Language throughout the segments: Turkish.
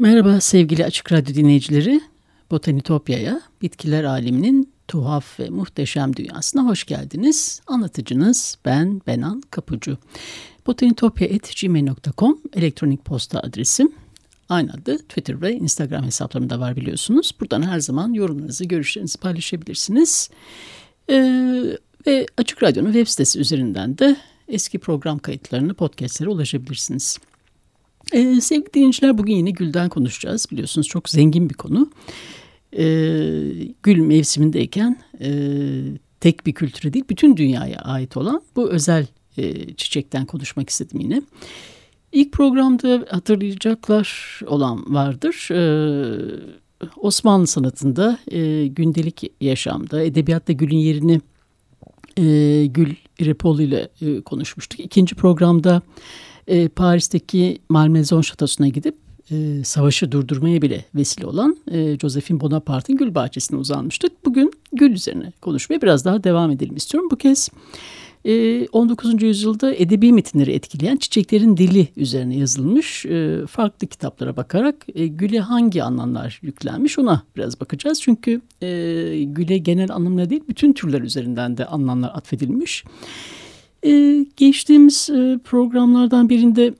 Merhaba sevgili Açık Radyo dinleyicileri. Botanitopya'ya, bitkiler aleminin tuhaf ve muhteşem dünyasına hoş geldiniz. Anlatıcınız ben Benan Kapucu. botanitopya.gmail.com elektronik posta adresim. Aynı adı Twitter ve Instagram hesaplarımda var biliyorsunuz. Buradan her zaman yorumlarınızı, görüşlerinizi paylaşabilirsiniz. Ee, ve Açık Radyo'nun web sitesi üzerinden de eski program kayıtlarını, podcastlere ulaşabilirsiniz. Ee, sevgili dinleyiciler bugün yine gülden konuşacağız. Biliyorsunuz çok zengin bir konu. Ee, gül mevsimindeyken e, tek bir kültüre değil bütün dünyaya ait olan bu özel e, çiçekten konuşmak istedim yine. İlk programda hatırlayacaklar olan vardır. Ee, Osmanlı sanatında e, gündelik yaşamda edebiyatta gülün yerini e, Gül İrepoli ile e, konuşmuştuk. İkinci programda e, Paris'teki Malmaison Şatosu'na gidip e, savaşı durdurmaya bile vesile olan e, Josephine Bonaparte'ın gül bahçesine uzanmıştık. Bugün gül üzerine konuşmaya biraz daha devam edelim istiyorum. Bu kez e, 19. yüzyılda edebi metinleri etkileyen çiçeklerin dili üzerine yazılmış e, farklı kitaplara bakarak e, güle hangi anlamlar yüklenmiş ona biraz bakacağız. Çünkü e, güle genel anlamına değil bütün türler üzerinden de anlamlar atfedilmiş. Ee, geçtiğimiz e, programlardan birinde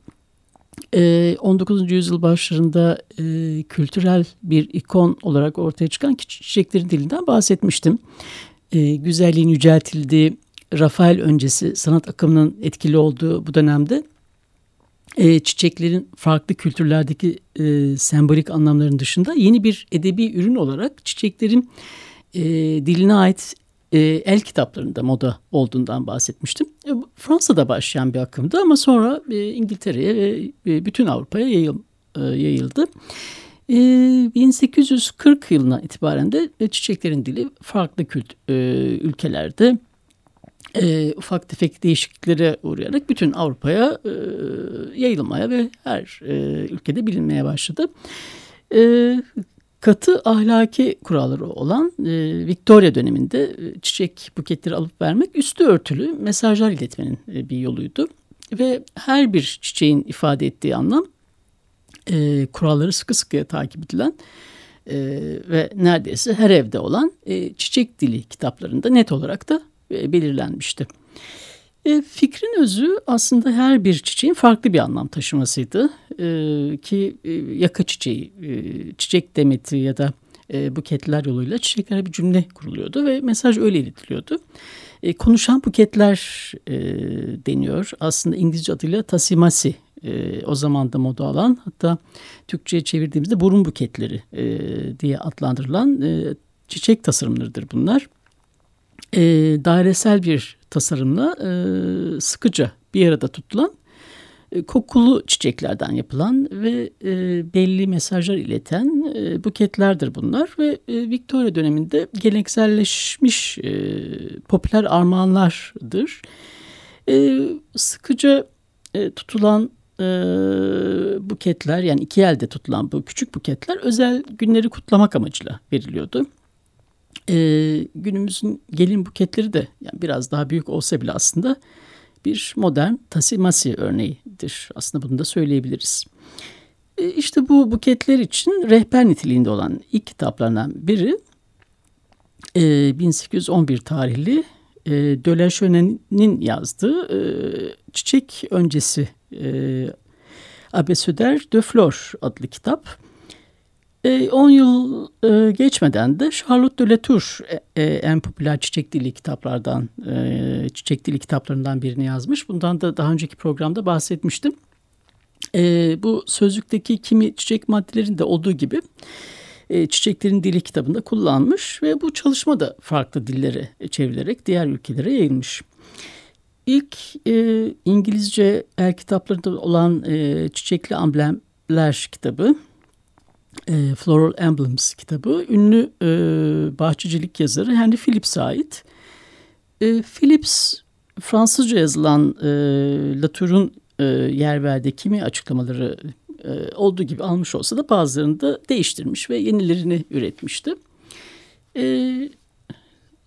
e, 19. yüzyıl başlarında e, kültürel bir ikon olarak ortaya çıkan çiçeklerin dilinden bahsetmiştim. E, güzelliğin yüceltildiği, Rafael öncesi sanat akımının etkili olduğu bu dönemde e, çiçeklerin farklı kültürlerdeki e, sembolik anlamların dışında yeni bir edebi ürün olarak çiçeklerin e, diline ait e, el kitaplarında moda olduğundan bahsetmiştim. E, Fransa'da başlayan bir akımdı ama sonra e, İngiltere'ye ve e, bütün Avrupa'ya yayıl, e, yayıldı. E, 1840 yılına itibaren de e, çiçeklerin dili farklı kült, e, ülkelerde e, ufak tefek değişikliklere uğrayarak bütün Avrupa'ya e, yayılmaya ve her e, ülkede bilinmeye başladı. E, katı ahlaki kuralları olan e, Victoria döneminde e, çiçek buketleri alıp vermek üstü örtülü mesajlar iletmenin e, bir yoluydu. Ve her bir çiçeğin ifade ettiği anlam e, kuralları sıkı sıkıya takip edilen e, ve neredeyse her evde olan e, çiçek dili kitaplarında net olarak da e, belirlenmişti. E, fikrin özü aslında her bir çiçeğin farklı bir anlam taşımasıydı. E, ki e, yaka çiçeği, e, çiçek demeti ya da e, buketler yoluyla çiçeklere bir cümle kuruluyordu ve mesaj öyle iletiliyordu. E, konuşan buketler e, deniyor. Aslında İngilizce adıyla tasimasi e, o zaman da moda alan hatta Türkçe'ye çevirdiğimizde burun buketleri e, diye adlandırılan e, çiçek tasarımlarıdır bunlar. E, dairesel bir tasarımla e, sıkıca bir arada tutulan e, kokulu çiçeklerden yapılan ve e, belli mesajlar ileten e, buketlerdir bunlar ve e, Victoria döneminde gelenekselleşmiş e, popüler armağanlardır. E, sıkıca e, tutulan e, buketler yani iki elde tutulan bu küçük buketler özel günleri kutlamak amacıyla veriliyordu e, günümüzün gelin buketleri de yani biraz daha büyük olsa bile aslında bir modern tasimasi örneğidir. Aslında bunu da söyleyebiliriz. E, işte bu buketler için rehber niteliğinde olan ilk kitaplarından biri e, 1811 tarihli e, Döleşönen'in yazdığı e, Çiçek Öncesi e, Abesöder de Flor adlı kitap. 10 e, yıl e, geçmeden de Charlotte de Latour e, en popüler çiçek dili kitaplardan, çiçek dili kitaplarından birini yazmış. Bundan da daha önceki programda bahsetmiştim. E, bu sözlükteki kimi çiçek maddelerinde olduğu gibi e, Çiçeklerin Dili kitabında kullanmış ve bu çalışma da farklı dillere çevrilerek diğer ülkelere yayılmış. İlk e, İngilizce el kitaplarında olan e, Çiçekli Amblemler kitabı, e, Floral Emblems kitabı, ünlü e, bahçecilik yazarı Henry Phillips'e ait. E, Phillips Fransızca yazılan e, Latour'un e, yer verdiği kimi açıklamaları e, olduğu gibi almış olsa da bazılarını da değiştirmiş ve yenilerini üretmişti. E,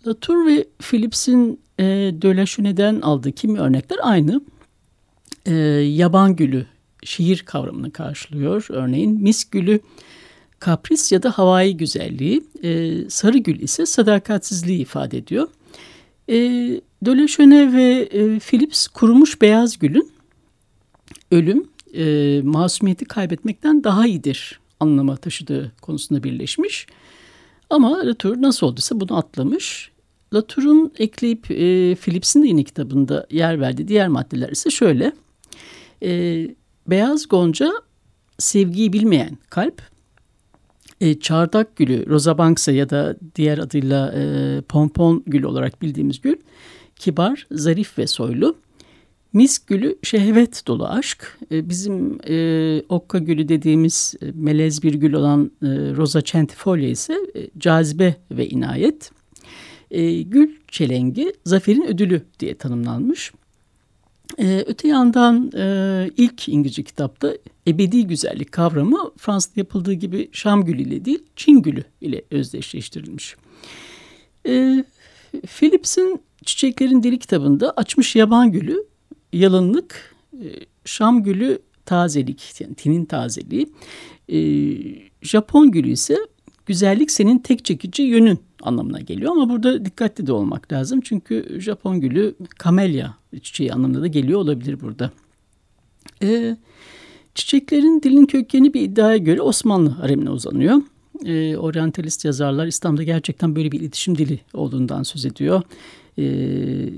Latour ve Phillips'in e, Dölaşüne'den aldığı kimi örnekler aynı. E, yaban gülü şiir kavramını karşılıyor. Örneğin mis gülü kapris ya da havai güzelliği, e, sarı gül ise sadakatsizliği ifade ediyor. E, Dölaşöne ve e, Philips kurumuş beyaz gülün ölüm, e, masumiyeti kaybetmekten daha iyidir anlama taşıdığı konusunda birleşmiş. Ama Latour nasıl olduysa bunu atlamış. Latour'un ekleyip e, Phillips'in de yine kitabında yer verdiği diğer maddeler ise şöyle. E, beyaz gonca sevgiyi bilmeyen kalp, e, çardak gülü Rosa Banks'a ya da diğer adıyla e, pompon gülü olarak bildiğimiz gül kibar, zarif ve soylu. Misk gülü şehvet dolu aşk. E, bizim e, okka gülü dediğimiz e, melez bir gül olan e, Rosa centifolia ise e, cazibe ve inayet. E, gül çelengi zaferin ödülü diye tanımlanmış. E, öte yandan e, ilk İngilizce kitapta ebedi güzellik kavramı Fransa'da yapıldığı gibi Şam gülü ile değil Çin gülü ile özdeşleştirilmiş. E, Phillips'in Çiçeklerin Dili kitabında açmış yaban gülü yalınlık, e, Şam gülü tazelik, yani tinin tazeliği. E, Japon gülü ise güzellik senin tek çekici yönün anlamına geliyor ama burada dikkatli de olmak lazım. Çünkü Japon gülü kamelya çiçeği anlamında da geliyor olabilir burada. E, çiçeklerin dilin kökeni bir iddiaya göre Osmanlı haremine uzanıyor. E, oryantalist yazarlar İslam'da gerçekten böyle bir iletişim dili olduğundan söz ediyor. Ee,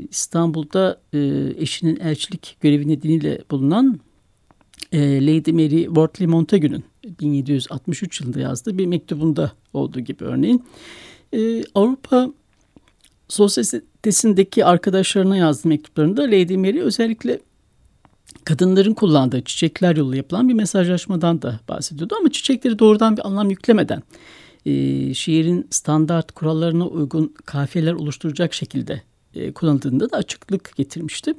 İstanbul'da e, eşinin elçilik görevi nedeniyle bulunan e, Lady Mary Wortley Montagu'nun 1763 yılında yazdığı bir mektubunda olduğu gibi örneğin. E, Avrupa sosyetesindeki arkadaşlarına yazdığı mektuplarında Lady Mary özellikle kadınların kullandığı çiçekler yolu yapılan bir mesajlaşmadan da bahsediyordu. Ama çiçekleri doğrudan bir anlam yüklemeden e, şiirin standart kurallarına uygun kafiyeler oluşturacak şekilde e, kullanıldığında da açıklık getirmişti.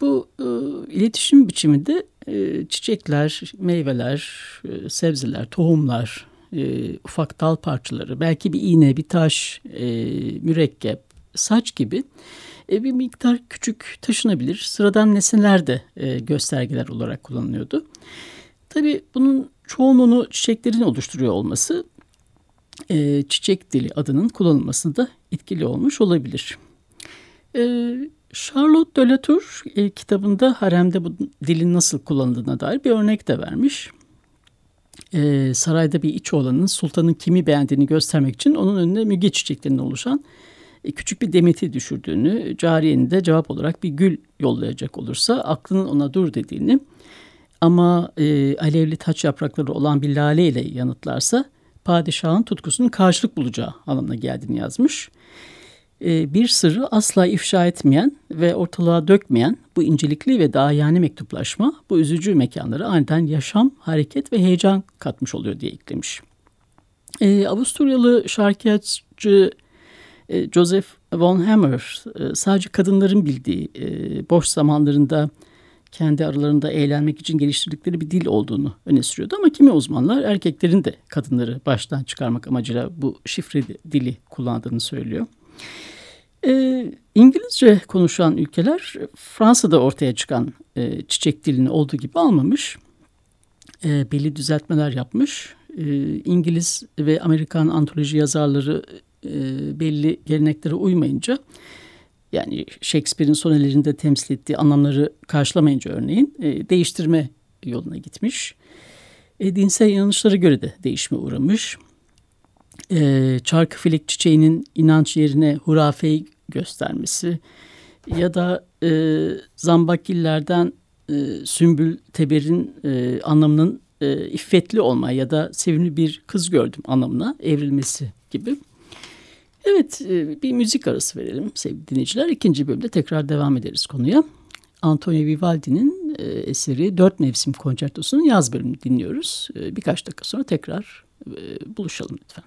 Bu e, iletişim biçiminde e, çiçekler, meyveler, e, sebzeler, tohumlar, e, ufak dal parçaları, belki bir iğne, bir taş, e, mürekkep, saç gibi bir miktar küçük taşınabilir sıradan nesneler de göstergeler olarak kullanılıyordu. Tabii bunun çoğunluğunu çiçeklerin oluşturuyor olması çiçek dili adının kullanılmasında etkili olmuş olabilir. Charlotte de Latour e, kitabında haremde bu dilin nasıl kullanıldığına dair bir örnek de vermiş. E, sarayda bir iç oğlanın sultanın kimi beğendiğini göstermek için onun önüne müge çiçeklerinden oluşan e, küçük bir demeti düşürdüğünü, cariyenin de cevap olarak bir gül yollayacak olursa aklının ona dur dediğini ama e, alevli taç yaprakları olan bir lale ile yanıtlarsa padişahın tutkusunun karşılık bulacağı anlamına geldiğini yazmış. Ee, bir sırrı asla ifşa etmeyen ve ortalığa dökmeyen bu incelikli ve dahiyane mektuplaşma bu üzücü mekanlara aniden yaşam, hareket ve heyecan katmış oluyor diye eklemiş. Ee, Avusturyalı şarkıcı e, Joseph von Hammer e, sadece kadınların bildiği e, boş zamanlarında kendi aralarında eğlenmek için geliştirdikleri bir dil olduğunu öne sürüyordu. Ama kimi uzmanlar erkeklerin de kadınları baştan çıkarmak amacıyla bu şifre dili kullandığını söylüyor. E, İngilizce konuşan ülkeler Fransa'da ortaya çıkan e, çiçek dilini olduğu gibi almamış. E, belli düzeltmeler yapmış. E, İngiliz ve Amerikan antoloji yazarları e, belli geleneklere uymayınca yani Shakespeare'in sonelerinde temsil ettiği anlamları karşılamayınca örneğin e, değiştirme yoluna gitmiş. E, dinsel inanışlara göre de değişme uğramış. E, çarkıfelek çiçeğinin inanç yerine hurafeyi göstermesi ya da e, zambakillerden e, Sümbül Teber'in e, anlamının e, iffetli olma ya da sevimli bir kız gördüm anlamına evrilmesi gibi. Evet e, bir müzik arası verelim sevgili dinleyiciler. İkinci bölümde tekrar devam ederiz konuya. Antonio Vivaldi'nin e, eseri Dört Mevsim Konçertosu'nun yaz bölümünü dinliyoruz. E, birkaç dakika sonra tekrar e, buluşalım lütfen.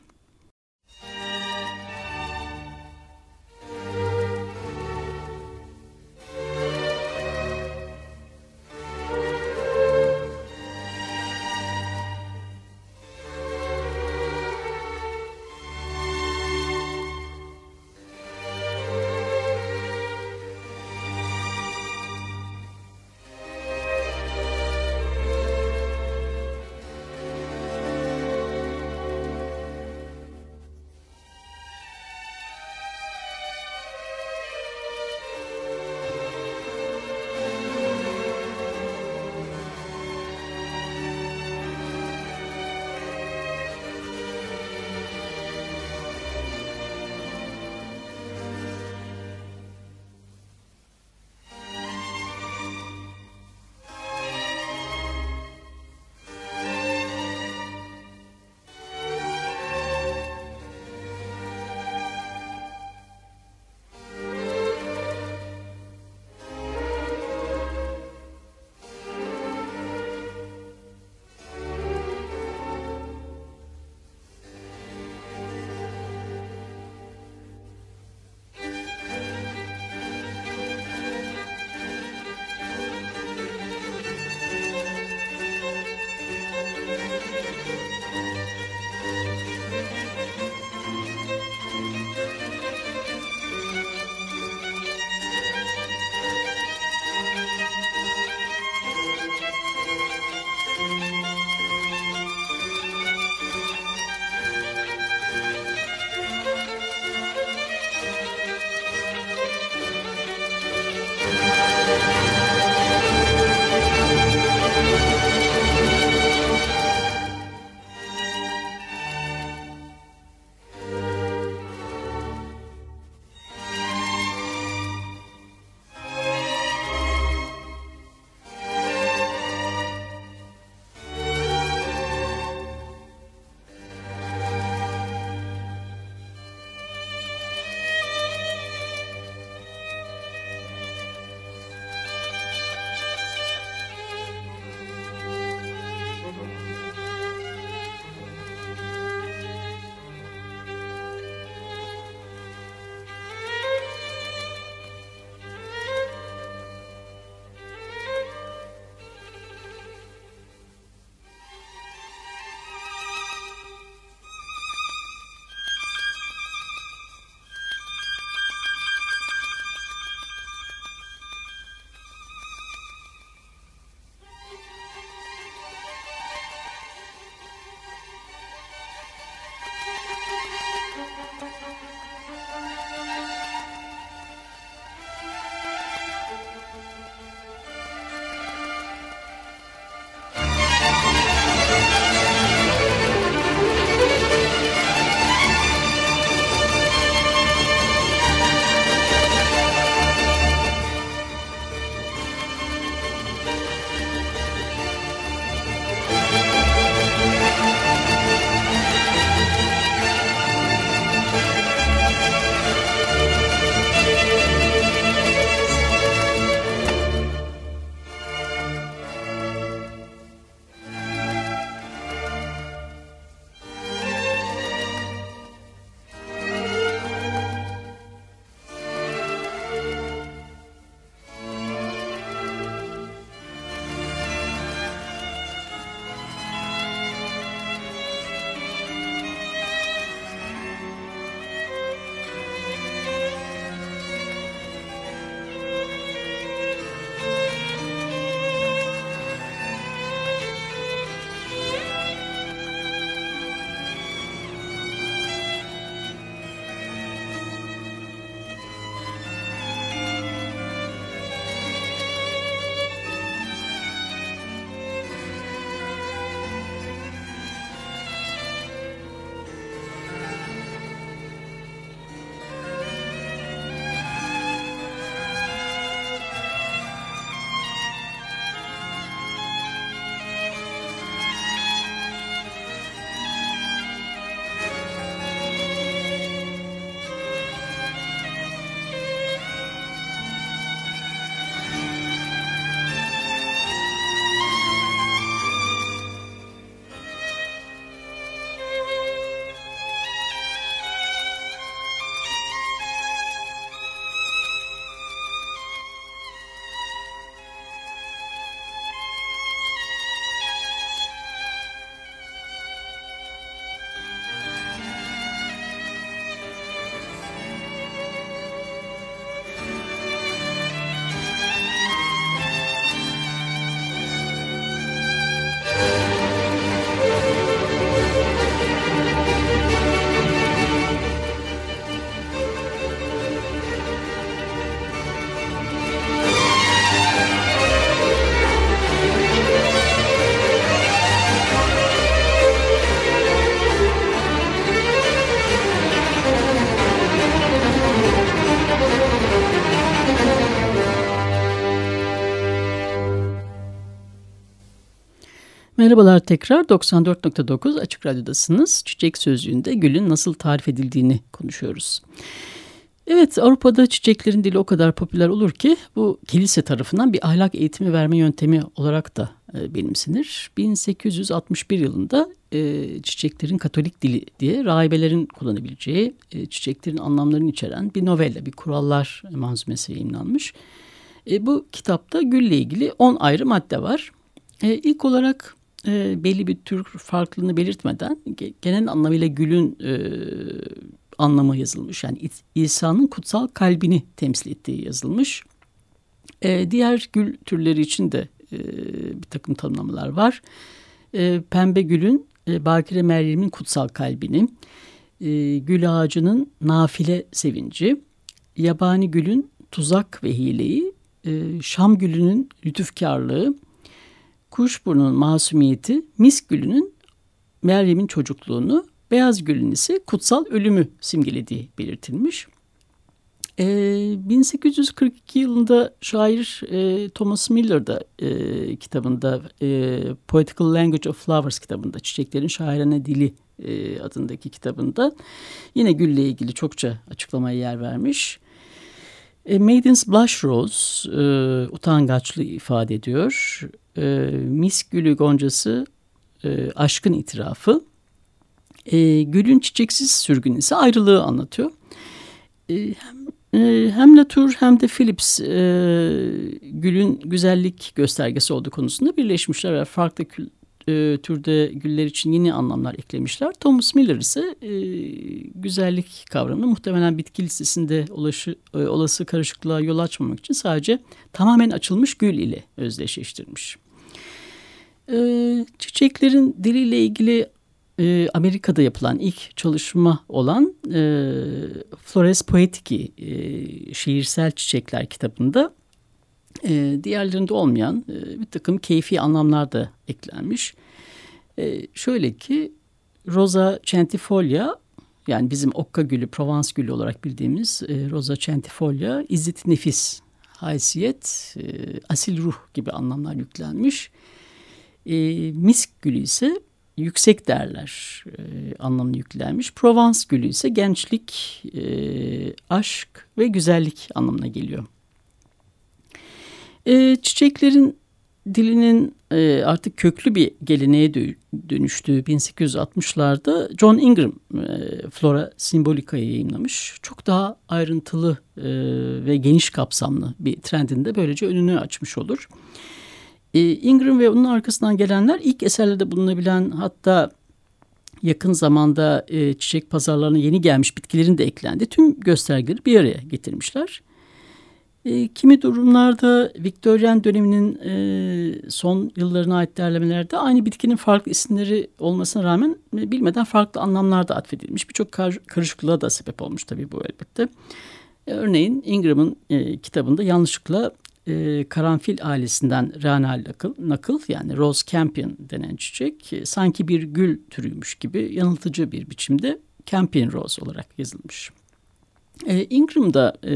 Merhabalar tekrar 94.9 Açık Radyo'dasınız. Çiçek Sözlüğü'nde gülün nasıl tarif edildiğini konuşuyoruz. Evet Avrupa'da çiçeklerin dili o kadar popüler olur ki bu kilise tarafından bir ahlak eğitimi verme yöntemi olarak da e, benimsenir. 1861 yılında e, çiçeklerin katolik dili diye rahibelerin kullanabileceği e, çiçeklerin anlamlarını içeren bir novella, bir kurallar manzumesi yayınlanmış. E, bu kitapta gülle ilgili 10 ayrı madde var. E, ilk olarak e, belli bir tür farklılığını belirtmeden genel anlamıyla gülün e, anlamı yazılmış. Yani İsa'nın kutsal kalbini temsil ettiği yazılmış. E, diğer gül türleri için de e, bir takım tanımlamalar var. E, pembe gülün e, Bakire Meryem'in kutsal kalbini, e, gül ağacının nafile sevinci, yabani gülün tuzak ve hileyi, e, Şam gülünün lütufkarlığı, kuşburnunun masumiyeti, misk gülünün Meryem'in çocukluğunu, beyaz gülün ise kutsal ölümü simgelediği belirtilmiş. E, 1842 yılında şair e, Thomas Miller da e, kitabında e, Poetical Language of Flowers kitabında Çiçeklerin Şairane Dili e, adındaki kitabında yine gülle ilgili çokça açıklamaya yer vermiş. E, Maiden's Blush Rose e, utangaçlığı ifade ediyor. E, Misk Gülü Goncası e, aşkın itirafı. E, gülün çiçeksiz sürgün ise ayrılığı anlatıyor. E, hem e, hem Latour hem de Phillips e, gülün güzellik göstergesi olduğu konusunda birleşmişler ve farklı kül, e, türde güller için yeni anlamlar eklemişler. Thomas Miller ise e, güzellik kavramını muhtemelen bitki listesinde ulaşı, e, olası karışıklığa yol açmamak için sadece tamamen açılmış gül ile özdeşleştirmiş. E, çiçeklerin diliyle ilgili e, Amerika'da yapılan ilk çalışma olan e, Flores Poetiki e, şiirsel çiçekler kitabında e, diğerlerinde olmayan e, bir takım keyfi anlamlar da eklenmiş. E, şöyle ki Rosa centifolia yani bizim okka gülü, Provence gülü olarak bildiğimiz e, Rosa centifolia izzet nefis, haysiyet, e, asil ruh gibi anlamlar yüklenmiş. E, misk gülü ise yüksek değerler e, anlamını yüklenmiş. Provence gülü ise gençlik, e, aşk ve güzellik anlamına geliyor. E, çiçeklerin dilinin e, artık köklü bir geleneğe dönüştüğü 1860'larda John Ingram e, Flora Simbolica'yı yayınlamış. Çok daha ayrıntılı e, ve geniş kapsamlı bir trendinde böylece önünü açmış olur. E, Ingram ve onun arkasından gelenler ilk eserlerde bulunabilen hatta yakın zamanda e, çiçek pazarlarına yeni gelmiş bitkilerin de eklendi. Tüm göstergeleri bir araya getirmişler. E, kimi durumlarda Viktoryen döneminin e, son yıllarına ait derlemelerde aynı bitkinin farklı isimleri olmasına rağmen e, bilmeden farklı anlamlarda atfedilmiş. Birçok kar, karışıklığa da sebep olmuş tabii bu elbette. E, örneğin Ingram'ın e, kitabında yanlışlıkla e, karanfil ailesinden Rana nakıl, yani Rose Campion denen çiçek e, sanki bir gül türüymüş gibi yanıltıcı bir biçimde Campion Rose olarak yazılmış. E, Ingram da e,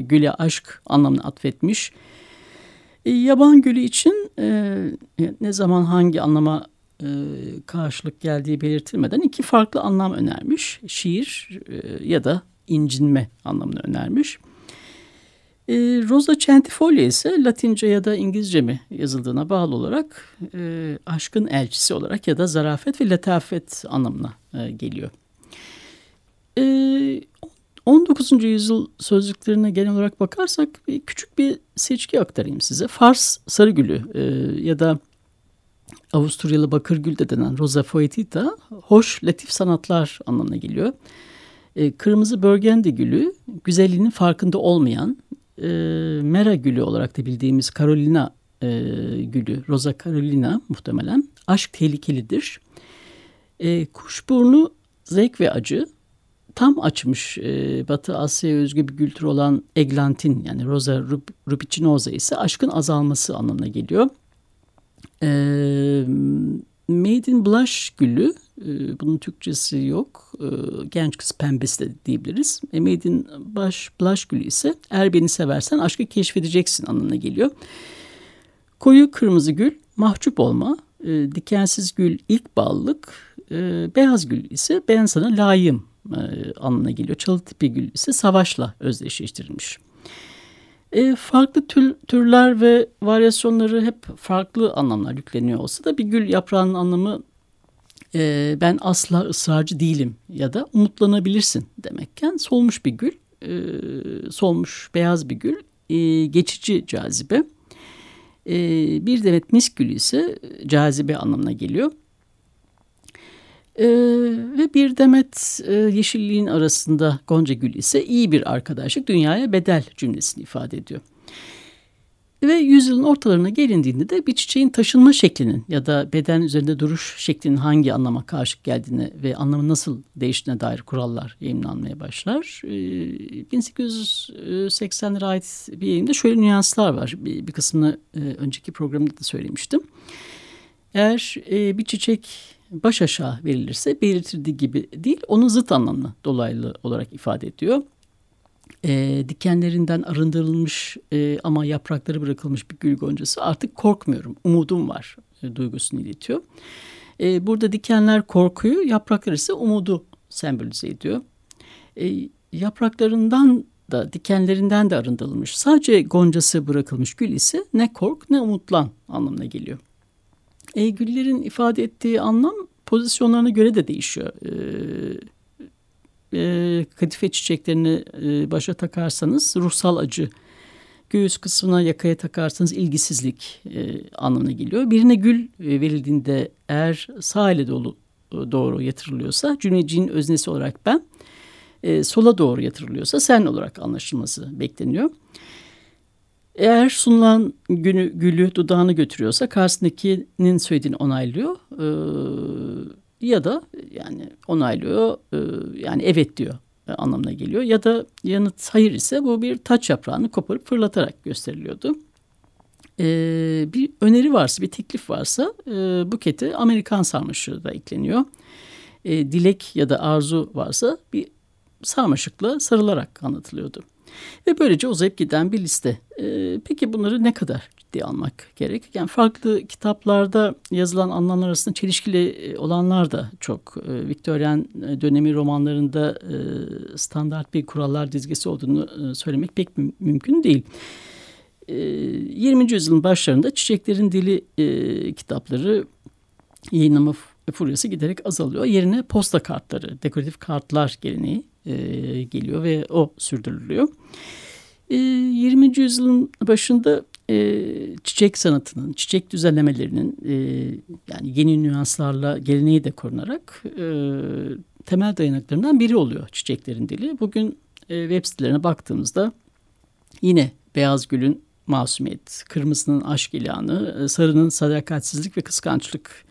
güle aşk anlamını atfetmiş. E, yaban gülü için e, ne zaman hangi anlama e, karşılık geldiği belirtilmeden iki farklı anlam önermiş. Şiir e, ya da incinme anlamını önermiş. E, Rosa centifolia ise Latince ya da İngilizce mi yazıldığına bağlı olarak e, aşkın elçisi olarak ya da zarafet ve letafet anlamına e, geliyor. E, 19. yüzyıl sözlüklerine genel olarak bakarsak bir küçük bir seçki aktarayım size. Fars sarıgülü e, ya da Avusturyalı bakırgül de denen Rosa foetita hoş, latif sanatlar anlamına geliyor. E, kırmızı börgendi gülü güzelliğinin farkında olmayan e, mera gülü olarak da bildiğimiz Carolina e, gülü, Rosa Carolina muhtemelen aşk tehlikelidir. E, kuşburnu zevk ve acı tam açmış e, Batı Asya'ya özgü bir kültür olan eglantin yani Rosa rubicinosa ise aşkın azalması anlamına geliyor. E, Made in Blush gülü, bunun Türkçesi yok, e, genç kız pembesi de diyebiliriz. E, Made in Blush, Blush gülü ise eğer beni seversen aşkı keşfedeceksin anlamına geliyor. Koyu kırmızı gül, mahcup olma, E, dikensiz gül ilk ballık, beyaz gül ise ben sana layığım e, anlamına geliyor. Çalı tipi gül ise savaşla özdeşleştirilmiş. E, farklı tür, türler ve varyasyonları hep farklı anlamlar yükleniyor olsa da bir gül yaprağının anlamı e, ben asla ısrarcı değilim ya da umutlanabilirsin demekken solmuş bir gül, e, solmuş beyaz bir gül, e, geçici cazibe. E, bir demet misk gülü ise cazibe anlamına geliyor. Ee, ve bir demet e, yeşilliğin arasında Gonca Gül ise iyi bir arkadaşlık dünyaya bedel cümlesini ifade ediyor. Ve yüzyılın ortalarına gelindiğinde de bir çiçeğin taşınma şeklinin ya da beden üzerinde duruş şeklinin hangi anlama karşılık geldiğine ve anlamı nasıl değiştiğine dair kurallar yayınlanmaya başlar. Ee, 1880'lere ait bir yayında şöyle nüanslar var. Bir, bir kısmını e, önceki programda da söylemiştim. Eğer e, bir çiçek baş aşağı verilirse belirtildiği gibi değil onun zıt anlamını dolaylı olarak ifade ediyor. E, dikenlerinden arındırılmış e, ama yaprakları bırakılmış bir gül goncası artık korkmuyorum umudum var e, duygusunu iletiyor. E, burada dikenler korkuyu yapraklar ise umudu sembolize ediyor. E, yapraklarından da dikenlerinden de arındırılmış sadece goncası bırakılmış gül ise ne kork ne umutlan anlamına geliyor. E, güllerin ifade ettiği anlam pozisyonlarına göre de değişiyor. E, e, kadife çiçeklerini e, başa takarsanız ruhsal acı, göğüs kısmına yakaya takarsanız ilgisizlik e, anlamına geliyor. Birine gül e, verildiğinde eğer sağ ile dolu e, doğru yatırılıyorsa cümlecinin öznesi olarak ben, e, sola doğru yatırılıyorsa sen olarak anlaşılması bekleniyor. Eğer sunulan günü, gülü dudağını götürüyorsa karşısındakinin söylediğini onaylıyor. Ee, ya da yani onaylıyor e, yani evet diyor e, anlamına geliyor. Ya da yanıt hayır ise bu bir taç yaprağını koparıp fırlatarak gösteriliyordu. Bir öneri varsa bir teklif varsa e, bukete Amerikan sarmaşığı da ekleniyor. E, dilek ya da arzu varsa bir sarmaşıkla sarılarak anlatılıyordu. Ve böylece uzayıp giden bir liste. E, peki bunları ne kadar ciddiye almak gerek? Yani farklı kitaplarda yazılan anlamlar arasında çelişkili e, olanlar da çok. E, Victorian e, dönemi romanlarında standart bir kurallar dizgesi olduğunu söylemek pek mümkün değil. 20. E, yüzyılın başlarında Çiçeklerin Dili kitapları yayınlama furyası giderek azalıyor. Yerine posta kartları, dekoratif kartlar geleneği geliyor ve o sürdürülüyor. E, 20. yüzyılın başında e, çiçek sanatının, çiçek düzenlemelerinin e, yani yeni nüanslarla geleneği de korunarak e, temel dayanaklarından biri oluyor çiçeklerin dili. Bugün e, web sitelerine baktığımızda yine beyaz gülün masumiyet, kırmızının aşk ilanı, e, sarının sadakatsizlik ve kıskançlık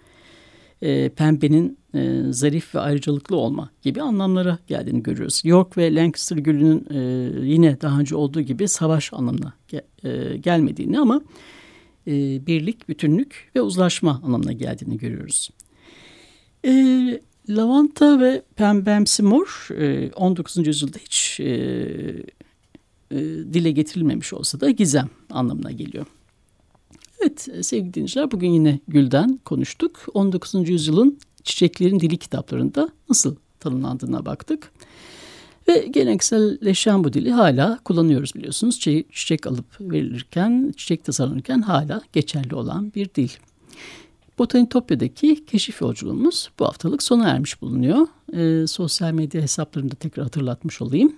e, pembenin e, zarif ve ayrıcalıklı olma gibi anlamlara geldiğini görüyoruz. York ve Lancaster gülünün e, yine daha önce olduğu gibi savaş anlamına ge, e, gelmediğini ama e, birlik, bütünlük ve uzlaşma anlamına geldiğini görüyoruz. E, lavanta ve pembemsi mor e, 19. yüzyılda hiç e, e, dile getirilmemiş olsa da gizem anlamına geliyor. Evet sevgili dinleyiciler bugün yine Gül'den konuştuk. 19. yüzyılın çiçeklerin dili kitaplarında nasıl tanımlandığına baktık. Ve gelenekselleşen bu dili hala kullanıyoruz biliyorsunuz. Çiçek alıp verilirken, çiçek tasarlanırken hala geçerli olan bir dil. Botanitopya'daki keşif yolculuğumuz bu haftalık sona ermiş bulunuyor. E, sosyal medya hesaplarını da tekrar hatırlatmış olayım.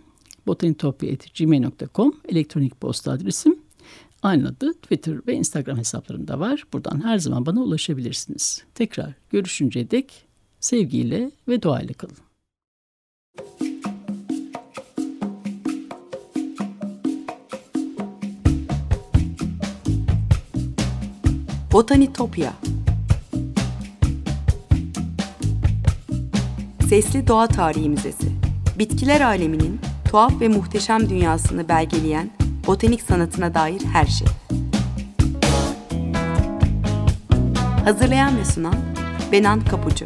botanitopya.gmail.com elektronik posta adresim. Aynı adı Twitter ve Instagram hesaplarımda var. Buradan her zaman bana ulaşabilirsiniz. Tekrar görüşünceye dek sevgiyle ve doğayla kalın. Botanitopya Sesli Doğa Tarihi Müzesi Bitkiler aleminin tuhaf ve muhteşem dünyasını belgeleyen botanik sanatına dair her şey. Hazırlayan ve sunan Benan Kapucu.